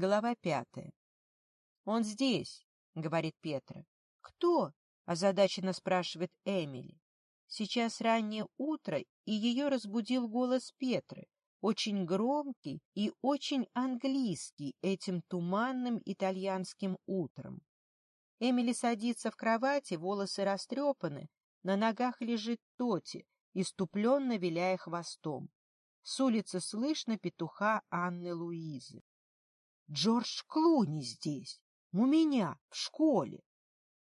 Глава пятая. «Он здесь», — говорит Петра. «Кто?» — озадаченно спрашивает Эмили. Сейчас раннее утро, и ее разбудил голос Петры, очень громкий и очень английский этим туманным итальянским утром. Эмили садится в кровати, волосы растрепаны, на ногах лежит Тоти, иступленно виляя хвостом. С улицы слышно петуха Анны Луизы. Джордж Клуни здесь, у меня, в школе.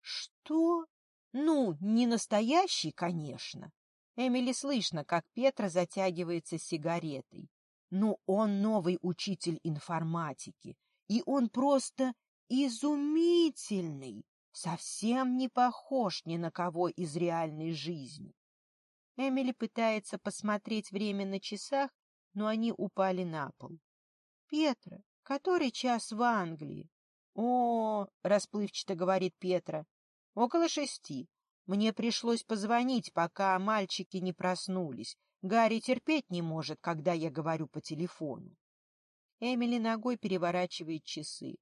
Что? Ну, не настоящий, конечно. Эмили слышно, как Петра затягивается сигаретой. Но он новый учитель информатики, и он просто изумительный, совсем не похож ни на кого из реальной жизни. Эмили пытается посмотреть время на часах, но они упали на пол. — Петра, Который час в Англии? О, расплывчато говорит Петра. Около шести. Мне пришлось позвонить, пока мальчики не проснулись. Гарри терпеть не может, когда я говорю по телефону. Эмили ногой переворачивает часы.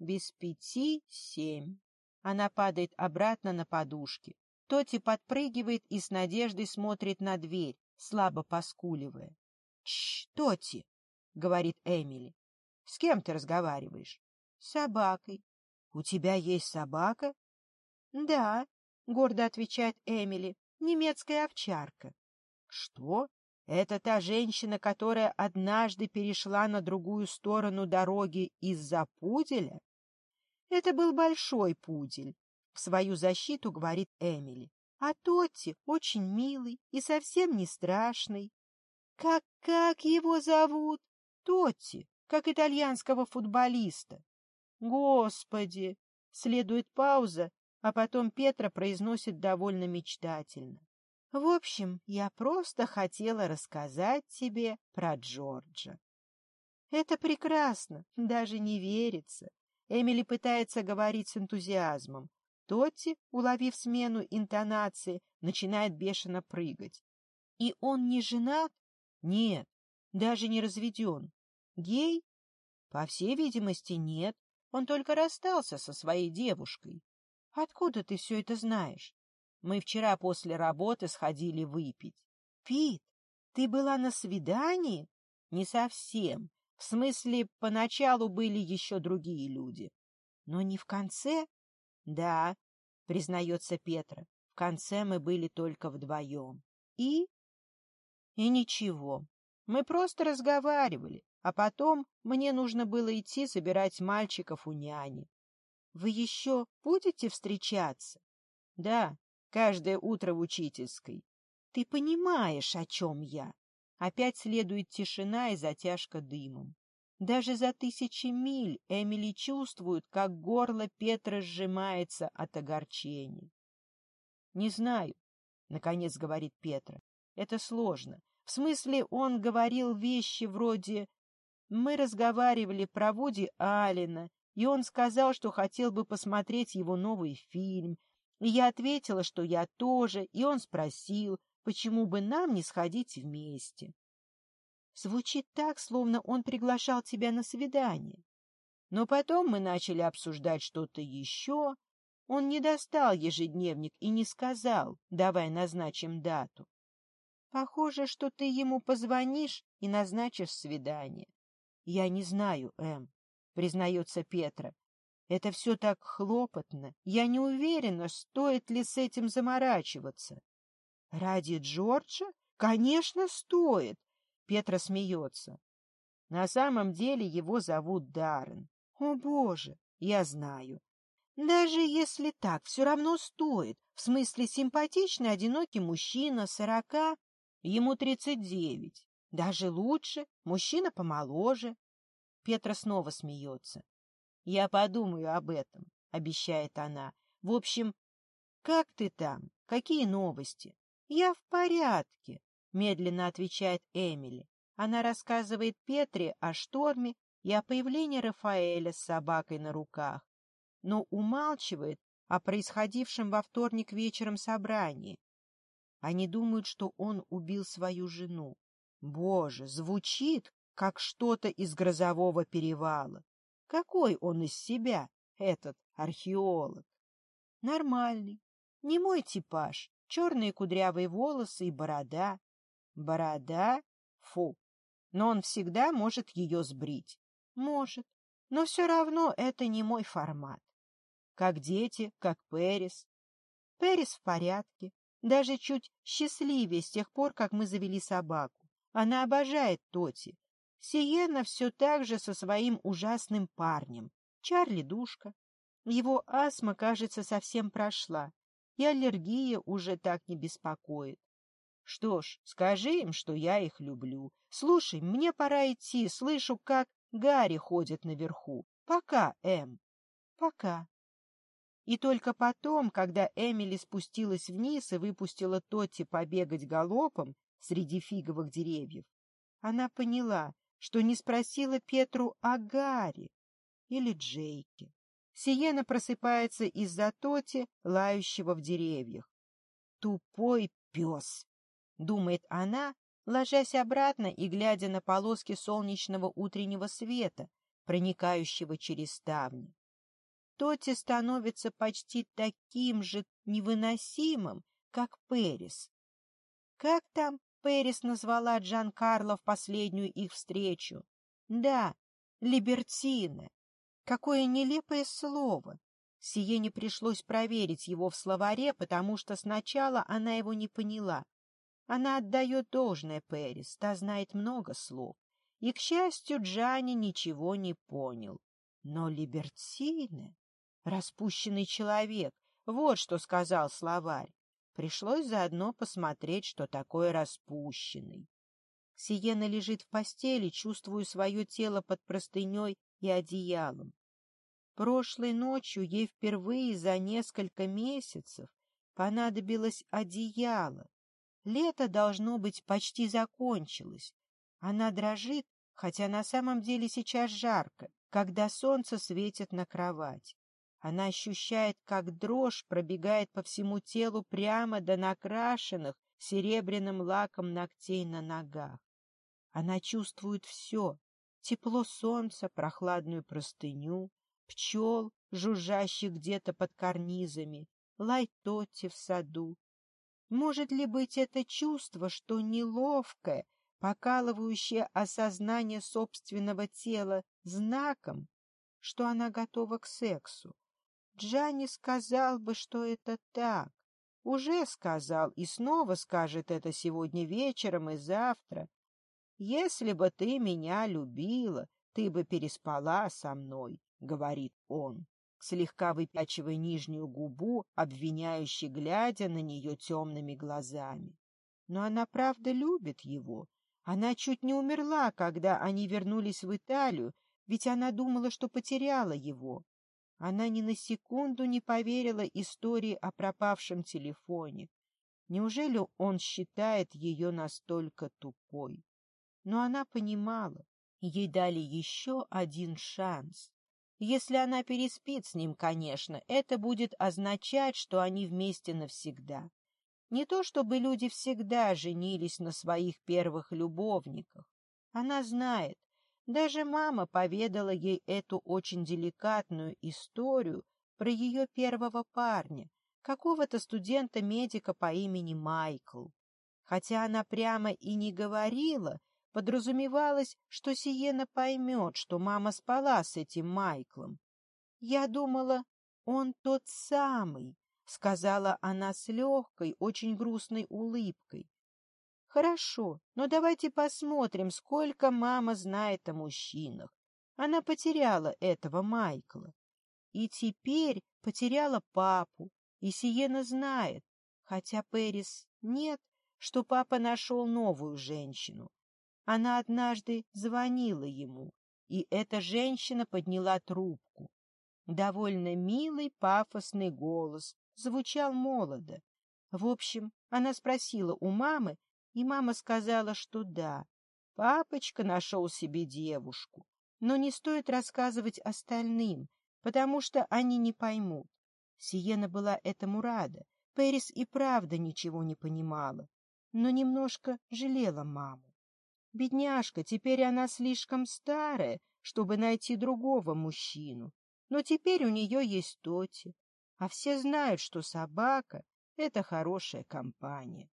Без пяти семь. Она падает обратно на подушки. Тоти подпрыгивает и с надеждой смотрит на дверь, слабо поскуливая. — Тш, Тоти! — говорит Эмили. — С кем ты разговариваешь? — С собакой. — У тебя есть собака? — Да, — гордо отвечает Эмили, — немецкая овчарка. — Что? Это та женщина, которая однажды перешла на другую сторону дороги из-за пуделя? Это был большой пудель, в свою защиту говорит Эмили. А Тотти очень милый и совсем не страшный. Как как его зовут? Тотти как итальянского футболиста. Господи! Следует пауза, а потом Петра произносит довольно мечтательно. В общем, я просто хотела рассказать тебе про Джорджа. Это прекрасно, даже не верится. Эмили пытается говорить с энтузиазмом. Тотти, уловив смену интонации, начинает бешено прыгать. И он не женат? Нет, даже не разведен. Гей? По всей видимости, нет. Он только расстался со своей девушкой. Откуда ты все это знаешь? Мы вчера после работы сходили выпить. Пит, ты была на свидании? Не совсем. В смысле, поначалу были еще другие люди. Но не в конце? Да, признается Петра. В конце мы были только вдвоем. И? И ничего. Мы просто разговаривали, а потом мне нужно было идти собирать мальчиков у няни. — Вы еще будете встречаться? — Да, каждое утро в учительской. — Ты понимаешь, о чем я? Опять следует тишина и затяжка дымом. Даже за тысячи миль Эмили чувствует, как горло Петра сжимается от огорчения. — Не знаю, — наконец говорит Петра. — Это сложно. В смысле, он говорил вещи вроде «Мы разговаривали про Вуди Алина, и он сказал, что хотел бы посмотреть его новый фильм. И я ответила, что я тоже, и он спросил, почему бы нам не сходить вместе. Звучит так, словно он приглашал тебя на свидание. Но потом мы начали обсуждать что-то еще. Он не достал ежедневник и не сказал, давай назначим дату. Похоже, что ты ему позвонишь и назначишь свидание. — Я не знаю, Эм, — признается Петра. — Это все так хлопотно. Я не уверена, стоит ли с этим заморачиваться. — Ради Джорджа? Конечно, стоит. Петра смеется. На самом деле его зовут Даррен. О, боже, я знаю. Даже если так, все равно стоит. В смысле, симпатичный одинокий мужчина, сорока, Ему тридцать девять. Даже лучше, мужчина помоложе. Петра снова смеется. Я подумаю об этом, обещает она. В общем, как ты там? Какие новости? Я в порядке, медленно отвечает Эмили. Она рассказывает Петре о шторме и о появлении Рафаэля с собакой на руках, но умалчивает о происходившем во вторник вечером собрании, они думают, что он убил свою жену. Боже, звучит, как что-то из грозового перевала. Какой он из себя, этот археолог? Нормальный, не мой типаж, черные кудрявые волосы и борода. Борода? Фу. Но он всегда может ее сбрить. Может. Но все равно это не мой формат. Как дети, как Перис. Перис в порядке, даже чуть счастливее с тех пор, как мы завели собаку. Она обожает Тоти. Сиена все так же со своим ужасным парнем. Чарли душка. Его астма, кажется, совсем прошла, и аллергия уже так не беспокоит. Что ж, скажи им, что я их люблю. Слушай, мне пора идти, слышу, как Гарри ходит наверху. Пока, Эм. Пока. И только потом, когда Эмили спустилась вниз и выпустила Тотти побегать галопом среди фиговых деревьев, она поняла, что не спросила Петру о Гарри или Джейке. Сиена просыпается из-за Тоти, лающего в деревьях. «Тупой пес!» — думает она, ложась обратно и глядя на полоски солнечного утреннего света, проникающего через ставни. Тоти становится почти таким же невыносимым, как Перис. Как там Перис назвала Джан Карло в последнюю их встречу? Да, либертина. Какое нелепое слово! Сиене пришлось проверить его в словаре, потому что сначала она его не поняла. Она отдает должное Перис, та знает много слов. И, к счастью, Джани ничего не понял. Но либертины... Распущенный человек. Вот что сказал словарь. Пришлось заодно посмотреть, что такое распущенный. Сиена лежит в постели, чувствую свое тело под простыней и одеялом. Прошлой ночью ей впервые за несколько месяцев понадобилось одеяло. Лето, должно быть, почти закончилось. Она дрожит, хотя на самом деле сейчас жарко, когда солнце светит на кровать. Она ощущает, как дрожь пробегает по всему телу прямо до накрашенных серебряным лаком ногтей на ногах. Она чувствует все — тепло солнца, прохладную простыню, пчел, жужжащих где-то под карнизами, лай Тотти в саду. Может ли быть это чувство, что неловкое, покалывающее осознание собственного тела знаком, что она готова к сексу? Джанни сказал бы, что это так. Уже сказал и снова скажет это сегодня вечером и завтра. «Если бы ты меня любила, ты бы переспала со мной», — говорит он, слегка выпячивая нижнюю губу, обвиняющий, глядя на нее темными глазами. Но она правда любит его. Она чуть не умерла, когда они вернулись в Италию, ведь она думала, что потеряла его. Она ни на секунду не поверила истории о пропавшем телефоне. Неужели он считает ее настолько тупой? Но она понимала, ей дали еще один шанс. Если она переспит с ним, конечно, это будет означать, что они вместе навсегда. Не то чтобы люди всегда женились на своих первых любовниках. Она знает, даже мама поведала ей эту очень деликатную историю про ее первого парня, какого-то студента-медика по имени Майкл. Хотя она прямо и не говорила, подразумевалось, что Сиена поймет, что мама спала с этим Майклом. «Я думала, он тот самый», — сказала она с легкой, очень грустной улыбкой. Хорошо, но давайте посмотрим, сколько мама знает о мужчинах. Она потеряла этого Майкла. И теперь потеряла папу. И Сиена знает, хотя Пэрис нет, что папа нашел новую женщину. Она однажды звонила ему, и эта женщина подняла трубку. Довольно милый пафосный голос, звучал молодо. В общем, она спросила у мамы, и мама сказала, что да, папочка нашел себе девушку. Но не стоит рассказывать остальным, потому что они не поймут. Сиена была этому рада. Перис и правда ничего не понимала, но немножко жалела маму. Бедняжка, теперь она слишком старая, чтобы найти другого мужчину. Но теперь у нее есть Тоти. А все знают, что собака — это хорошая компания.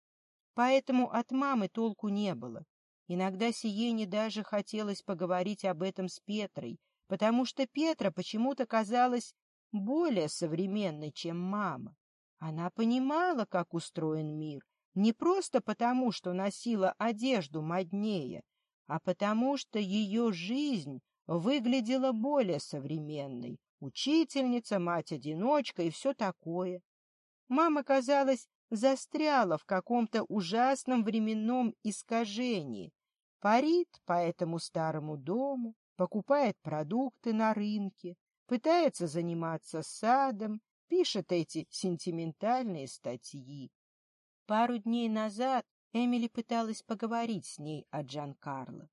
Поэтому от мамы толку не было. Иногда Сиене даже хотелось поговорить об этом с Петрой, потому что Петра почему-то казалась более современной, чем мама. Она понимала, как устроен мир, не просто потому, что носила одежду моднее, а потому что ее жизнь выглядела более современной. Учительница, мать-одиночка и все такое. Мама, казалась застряла в каком-то ужасном временном искажении, парит по этому старому дому, покупает продукты на рынке, пытается заниматься садом, пишет эти сентиментальные статьи. Пару дней назад Эмили пыталась поговорить с ней о Джан-Карло.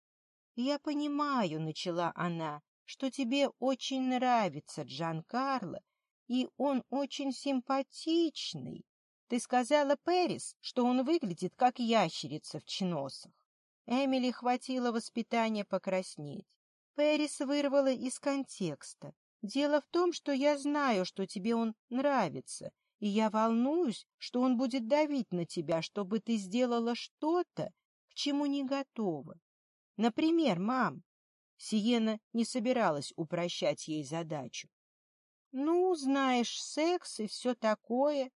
«Я понимаю», — начала она, — «что тебе очень нравится Джан-Карло, и он очень симпатичный, ты сказала Пэрис, что он выглядит как ящерица в чиносах. Эмили хватило воспитания покраснеть. Пэрис вырвала из контекста. Дело в том, что я знаю, что тебе он нравится, и я волнуюсь, что он будет давить на тебя, чтобы ты сделала что-то, к чему не готова. Например, мам. Сиена не собиралась упрощать ей задачу. Ну, знаешь, секс и все такое,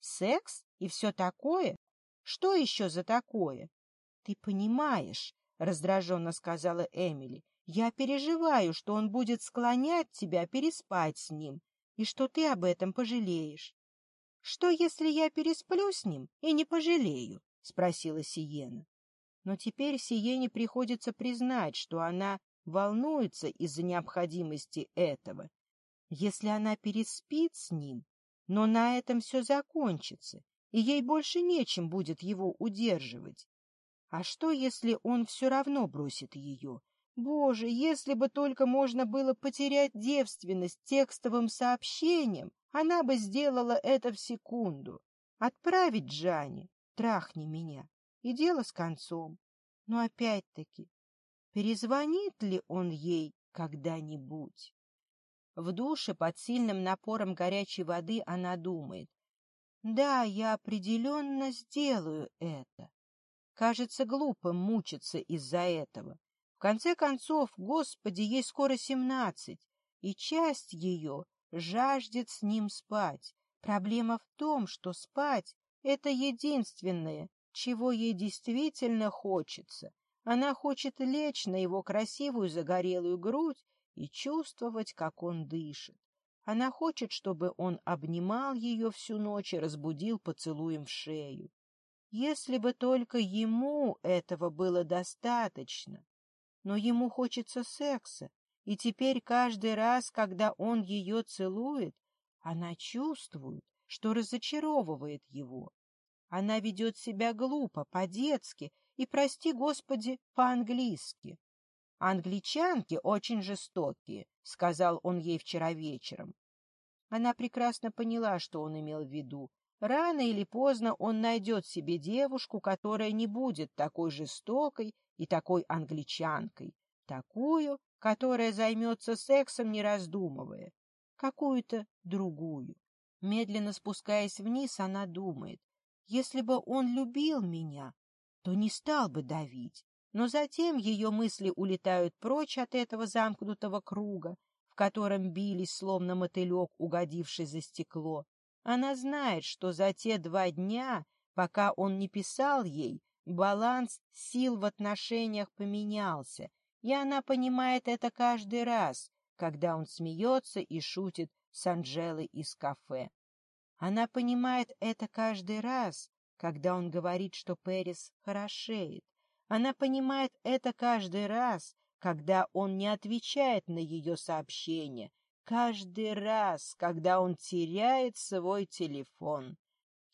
Секс и все такое? Что еще за такое? — Ты понимаешь, — раздраженно сказала Эмили, — я переживаю, что он будет склонять тебя переспать с ним, и что ты об этом пожалеешь. — Что, если я пересплю с ним и не пожалею? — спросила Сиена. Но теперь Сиене приходится признать, что она волнуется из-за необходимости этого. Если она переспит с ним, но на этом все закончится, и ей больше нечем будет его удерживать. А что, если он все равно бросит ее? Боже, если бы только можно было потерять девственность текстовым сообщением, она бы сделала это в секунду. Отправить Джане, трахни меня, и дело с концом. Но опять-таки, перезвонит ли он ей когда-нибудь? В душе под сильным напором горячей воды она думает. «Да, я определенно сделаю это». Кажется глупо мучиться из-за этого. В конце концов, Господи, ей скоро семнадцать, и часть ее жаждет с ним спать. Проблема в том, что спать — это единственное, чего ей действительно хочется. Она хочет лечь на его красивую загорелую грудь и чувствовать, как он дышит. Она хочет, чтобы он обнимал ее всю ночь и разбудил поцелуем в шею. Если бы только ему этого было достаточно. Но ему хочется секса, и теперь каждый раз, когда он ее целует, она чувствует, что разочаровывает его. Она ведет себя глупо, по-детски и, прости господи, по-английски. «Англичанки очень жестокие», — сказал он ей вчера вечером. Она прекрасно поняла, что он имел в виду. Рано или поздно он найдет себе девушку, которая не будет такой жестокой и такой англичанкой, такую, которая займется сексом, не раздумывая, какую-то другую. Медленно спускаясь вниз, она думает, если бы он любил меня, то не стал бы давить но затем ее мысли улетают прочь от этого замкнутого круга, в котором бились, словно мотылек, угодивший за стекло. Она знает, что за те два дня, пока он не писал ей, баланс сил в отношениях поменялся, и она понимает это каждый раз, когда он смеется и шутит с Анжелой из кафе. Она понимает это каждый раз, когда он говорит, что Перес хорошеет. Она понимает это каждый раз, когда он не отвечает на ее сообщение, каждый раз, когда он теряет свой телефон,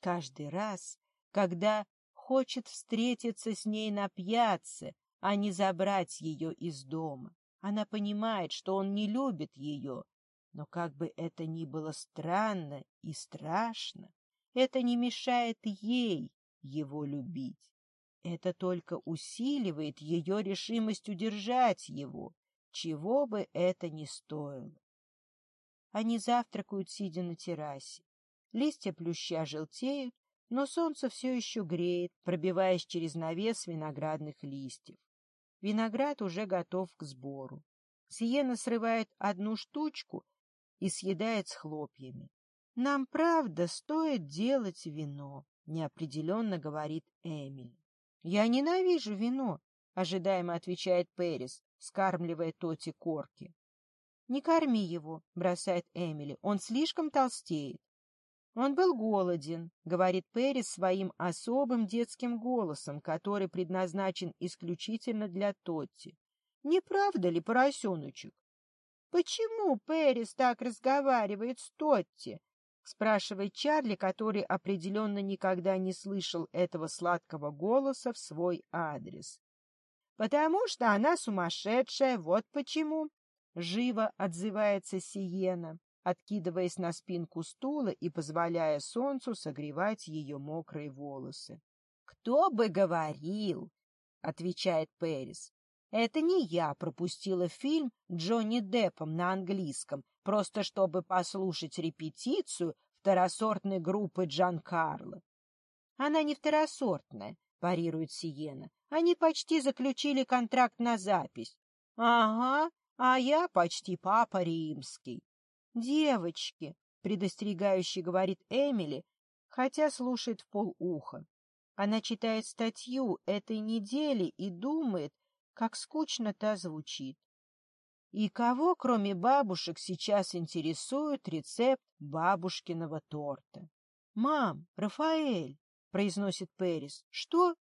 каждый раз, когда хочет встретиться с ней на пьяце, а не забрать ее из дома. Она понимает, что он не любит ее, но как бы это ни было странно и страшно, это не мешает ей его любить. Это только усиливает ее решимость удержать его, чего бы это ни стоило. Они завтракают, сидя на террасе. Листья плюща желтеют, но солнце все еще греет, пробиваясь через навес виноградных листьев. Виноград уже готов к сбору. Сиена срывает одну штучку и съедает с хлопьями. «Нам, правда, стоит делать вино», — неопределенно говорит Эмиль. «Я ненавижу вино», — ожидаемо отвечает Перис, скармливая Тоти корки. «Не корми его», — бросает Эмили, — «он слишком толстеет». «Он был голоден», — говорит Перис своим особым детским голосом, который предназначен исключительно для Тотти. «Не правда ли, поросеночек?» «Почему Перис так разговаривает с Тотти?» спрашивает Чарли, который определенно никогда не слышал этого сладкого голоса в свой адрес. «Потому что она сумасшедшая, вот почему!» Живо отзывается Сиена, откидываясь на спинку стула и позволяя солнцу согревать ее мокрые волосы. «Кто бы говорил!» — отвечает Перис. Это не я пропустила фильм Джонни Деппом на английском, просто чтобы послушать репетицию второсортной группы Джан Карло. — Она не второсортная, — парирует Сиена. — Они почти заключили контракт на запись. — Ага, а я почти папа римский. — Девочки, — предостерегающе говорит Эмили, хотя слушает в полуха. Она читает статью этой недели и думает, как скучно-то звучит. И кого, кроме бабушек, сейчас интересует рецепт бабушкиного торта? — Мам, Рафаэль! — произносит Перис. — Что?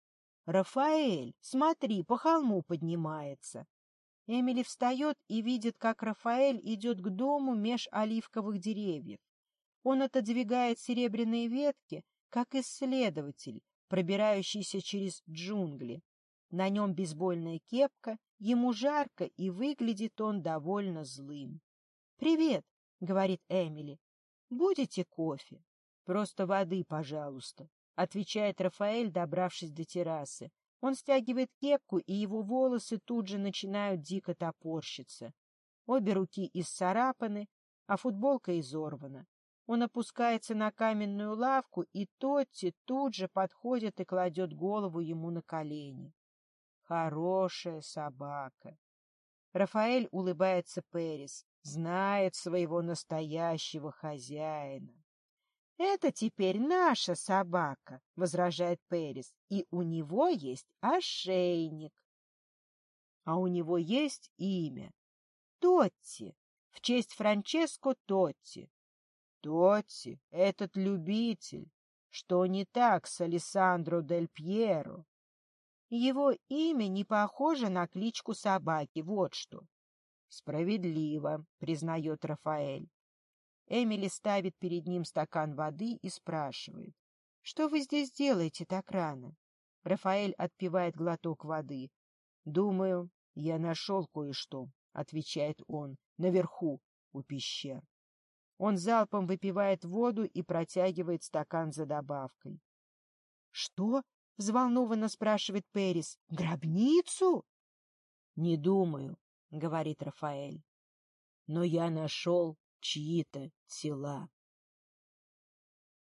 — Рафаэль, смотри, по холму поднимается. Эмили встает и видит, как Рафаэль идет к дому меж оливковых деревьев. Он отодвигает серебряные ветки, как исследователь, пробирающийся через джунгли. На нем бейсбольная кепка, ему жарко, и выглядит он довольно злым. «Привет!» — говорит Эмили. «Будете кофе?» «Просто воды, пожалуйста», — отвечает Рафаэль, добравшись до террасы. Он стягивает кепку, и его волосы тут же начинают дико топорщиться. Обе руки исцарапаны, а футболка изорвана. Он опускается на каменную лавку, и Тотти тут же подходит и кладет голову ему на колени. Хорошая собака. Рафаэль улыбается Перис, знает своего настоящего хозяина. «Это теперь наша собака», — возражает Перис, — «и у него есть ошейник». «А у него есть имя?» «Тотти, в честь Франческо Тотти». «Тотти, этот любитель. Что не так с Алессандро дель Пьеро?» Его имя не похоже на кличку собаки, вот что. Справедливо, признает Рафаэль. Эмили ставит перед ним стакан воды и спрашивает. Что вы здесь делаете так рано? Рафаэль отпивает глоток воды. Думаю, я нашел кое-что, отвечает он, наверху, у пещер. Он залпом выпивает воду и протягивает стакан за добавкой. — Что? взволнованно спрашивает Перис. Гробницу? Не думаю, говорит Рафаэль. Но я нашел чьи-то тела.